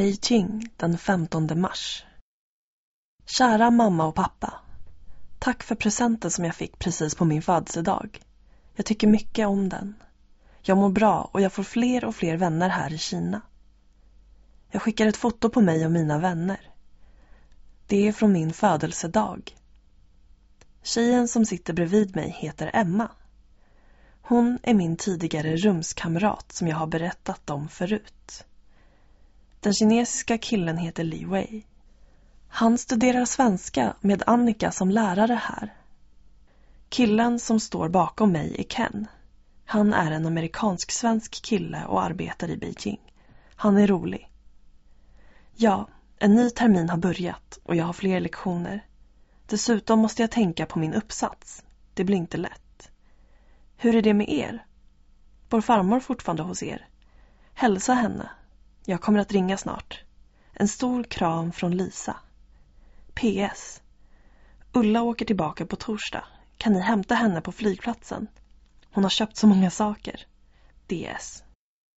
Beijing den 15 mars. Kära mamma och pappa. Tack för presenten som jag fick precis på min födelsedag. Jag tycker mycket om den. Jag mår bra och jag får fler och fler vänner här i Kina. Jag skickar ett foto på mig och mina vänner. Det är från min födelsedag. Tjejen som sitter bredvid mig heter Emma. Hon är min tidigare rumskamrat som jag har berättat om förut. Den kinesiska killen heter Li Wei. Han studerar svenska med Annika som lärare här. Killen som står bakom mig är Ken. Han är en amerikansk-svensk kille och arbetar i Beijing. Han är rolig. Ja, en ny termin har börjat och jag har fler lektioner. Dessutom måste jag tänka på min uppsats. Det blir inte lätt. Hur är det med er? Bor farmor fortfarande hos er? Hälsa henne. Jag kommer att ringa snart. En stor kram från Lisa. PS. Ulla åker tillbaka på torsdag. Kan ni hämta henne på flygplatsen? Hon har köpt så många saker. DS.